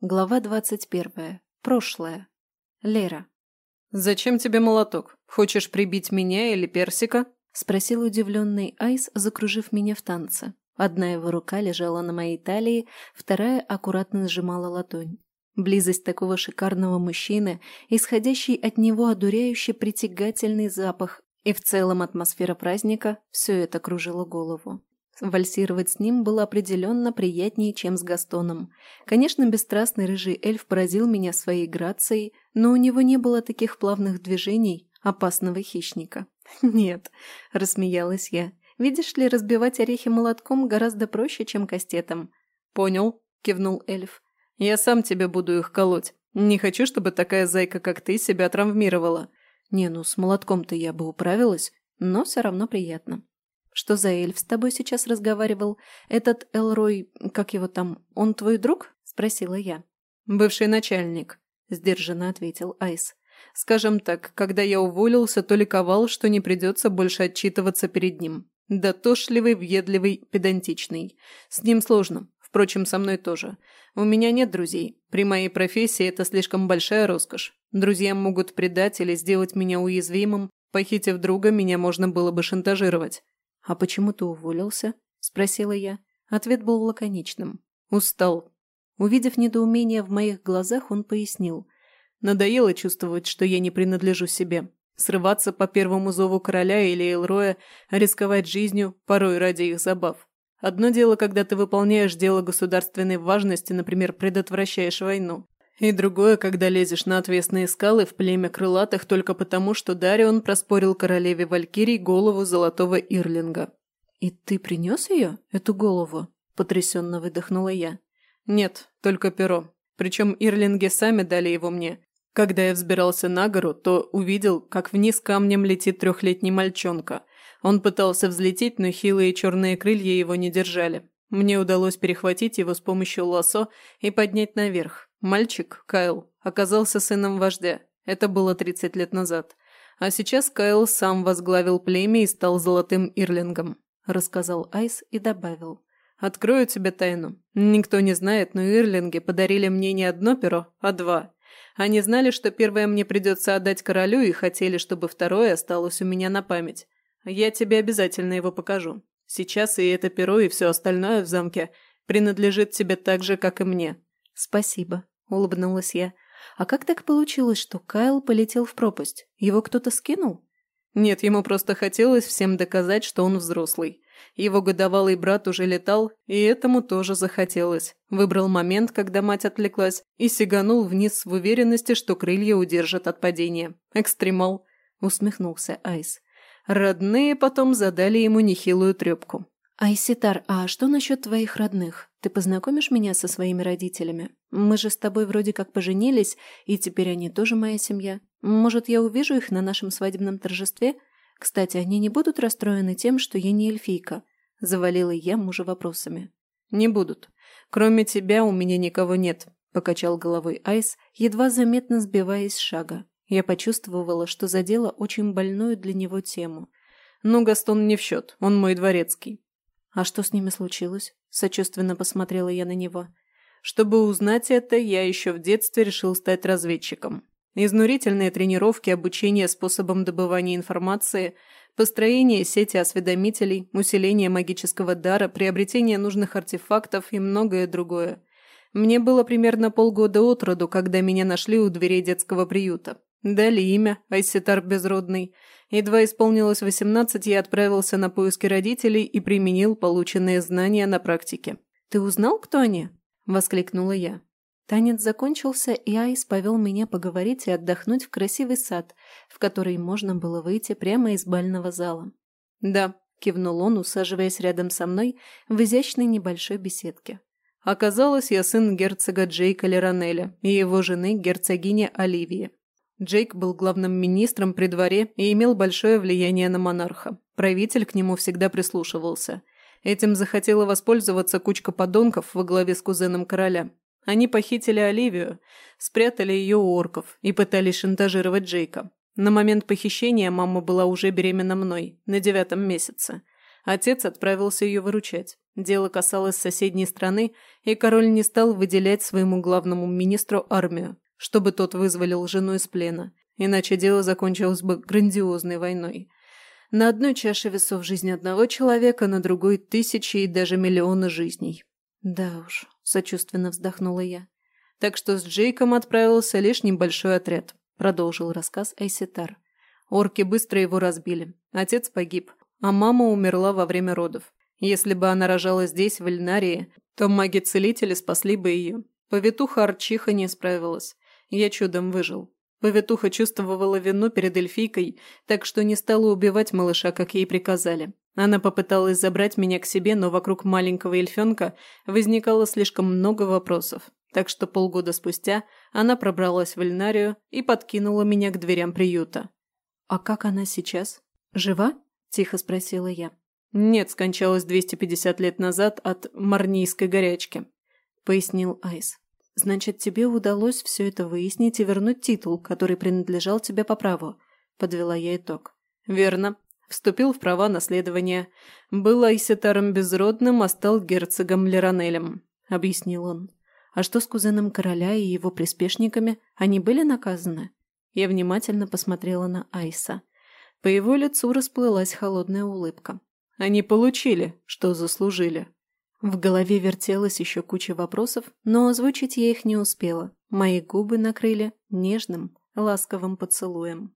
Глава двадцать первая. Прошлое. Лера. «Зачем тебе молоток? Хочешь прибить меня или персика?» – спросил удивленный Айс, закружив меня в танце. Одна его рука лежала на моей талии, вторая аккуратно сжимала ладонь. Близость такого шикарного мужчины, исходящий от него одуряющий притягательный запах и в целом атмосфера праздника – все это кружило голову. Вальсировать с ним было определенно приятнее, чем с Гастоном. Конечно, бесстрастный рыжий эльф поразил меня своей грацией, но у него не было таких плавных движений опасного хищника. «Нет», – рассмеялась я. «Видишь ли, разбивать орехи молотком гораздо проще, чем кастетом». «Понял», – кивнул эльф. «Я сам тебе буду их колоть. Не хочу, чтобы такая зайка, как ты, себя травмировала». «Не, ну с молотком-то я бы управилась, но все равно приятно». «Что за эльф с тобой сейчас разговаривал? Этот Элрой, как его там, он твой друг?» – спросила я. «Бывший начальник», – сдержанно ответил Айс. «Скажем так, когда я уволился, то ликовал, что не придется больше отчитываться перед ним. Дотошливый, въедливый, педантичный. С ним сложно. Впрочем, со мной тоже. У меня нет друзей. При моей профессии это слишком большая роскошь. Друзья могут предать или сделать меня уязвимым. Похитив друга, меня можно было бы шантажировать. «А почему ты уволился?» – спросила я. Ответ был лаконичным. «Устал». Увидев недоумение в моих глазах, он пояснил. «Надоело чувствовать, что я не принадлежу себе. Срываться по первому зову короля или Элроя, рисковать жизнью, порой ради их забав. Одно дело, когда ты выполняешь дело государственной важности, например, предотвращаешь войну. И другое, когда лезешь на отвесные скалы в племя крылатых только потому, что Дарион проспорил королеве Валькирий голову золотого Ирлинга. «И ты принес ее, эту голову?» – потрясенно выдохнула я. «Нет, только перо. Причем Ирлинги сами дали его мне. Когда я взбирался на гору, то увидел, как вниз камнем летит трехлетний мальчонка. Он пытался взлететь, но хилые черные крылья его не держали. Мне удалось перехватить его с помощью лассо и поднять наверх. Мальчик, Кайл, оказался сыном вождя. Это было 30 лет назад. А сейчас Кайл сам возглавил племя и стал золотым ирлингом», – рассказал Айс и добавил. «Открою тебе тайну. Никто не знает, но ирлинги подарили мне не одно перо, а два. Они знали, что первое мне придется отдать королю и хотели, чтобы второе осталось у меня на память. Я тебе обязательно его покажу. Сейчас и это перо, и все остальное в замке принадлежит тебе так же, как и мне. «Спасибо», – улыбнулась я. «А как так получилось, что Кайл полетел в пропасть? Его кто-то скинул?» «Нет, ему просто хотелось всем доказать, что он взрослый. Его годовалый брат уже летал, и этому тоже захотелось. Выбрал момент, когда мать отвлеклась, и сиганул вниз в уверенности, что крылья удержат от падения. Экстремал», – усмехнулся Айс. Родные потом задали ему нехилую трепку. «Айситар, а что насчет твоих родных? Ты познакомишь меня со своими родителями? Мы же с тобой вроде как поженились, и теперь они тоже моя семья. Может, я увижу их на нашем свадебном торжестве? Кстати, они не будут расстроены тем, что я не эльфийка?» Завалила я мужа вопросами. «Не будут. Кроме тебя у меня никого нет», – покачал головой Айс, едва заметно сбиваясь с шага. Я почувствовала, что задела очень больную для него тему. «Ну, Гастон не в счет, он мой дворецкий. «А что с ними случилось?» – сочувственно посмотрела я на него. «Чтобы узнать это, я еще в детстве решил стать разведчиком. Изнурительные тренировки, обучение способам добывания информации, построение сети осведомителей, усиление магического дара, приобретение нужных артефактов и многое другое. Мне было примерно полгода от роду, когда меня нашли у дверей детского приюта. Дали имя, Айситар Безродный – Едва исполнилось 18, я отправился на поиски родителей и применил полученные знания на практике. «Ты узнал, кто они?» – воскликнула я. Танец закончился, и Айс повел меня поговорить и отдохнуть в красивый сад, в который можно было выйти прямо из бального зала. «Да», – кивнул он, усаживаясь рядом со мной в изящной небольшой беседке. Оказалось, я сын герцога Джейка Леронеля и его жены, герцогини Оливии. Джейк был главным министром при дворе и имел большое влияние на монарха. Правитель к нему всегда прислушивался. Этим захотела воспользоваться кучка подонков во главе с кузеном короля. Они похитили Оливию, спрятали ее у орков и пытались шантажировать Джейка. На момент похищения мама была уже беременна мной, на девятом месяце. Отец отправился ее выручать. Дело касалось соседней страны, и король не стал выделять своему главному министру армию, чтобы тот вызволил жену из плена, иначе дело закончилось бы грандиозной войной. На одной чаше весов жизни одного человека, на другой – тысячи и даже миллионы жизней. «Да уж», – сочувственно вздохнула я. «Так что с Джейком отправился лишь небольшой отряд», – продолжил рассказ Айситар. Орки быстро его разбили. Отец погиб, а мама умерла во время родов. Если бы она рожала здесь, в Эльнарии, то маги-целители спасли бы ее. Повитуха Арчиха не справилась. Я чудом выжил. Повитуха чувствовала вину перед эльфийкой, так что не стала убивать малыша, как ей приказали. Она попыталась забрать меня к себе, но вокруг маленького эльфенка возникало слишком много вопросов. Так что полгода спустя она пробралась в Эльнарию и подкинула меня к дверям приюта. «А как она сейчас? Жива?» – тихо спросила я. «Нет, скончалась 250 лет назад от марнийской горячки», – пояснил Айс. «Значит, тебе удалось все это выяснить и вернуть титул, который принадлежал тебе по праву», – подвела я итог. «Верно. Вступил в права наследования. Был Айсетаром Безродным, а стал герцогом Леронелем», – объяснил он. «А что с кузеном короля и его приспешниками? Они были наказаны?» Я внимательно посмотрела на Айса. По его лицу расплылась холодная улыбка. Они получили, что заслужили. В голове вертелась еще куча вопросов, но озвучить я их не успела. Мои губы накрыли нежным, ласковым поцелуем.